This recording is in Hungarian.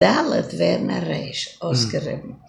Dálēt vienmēr reiz uzgribu.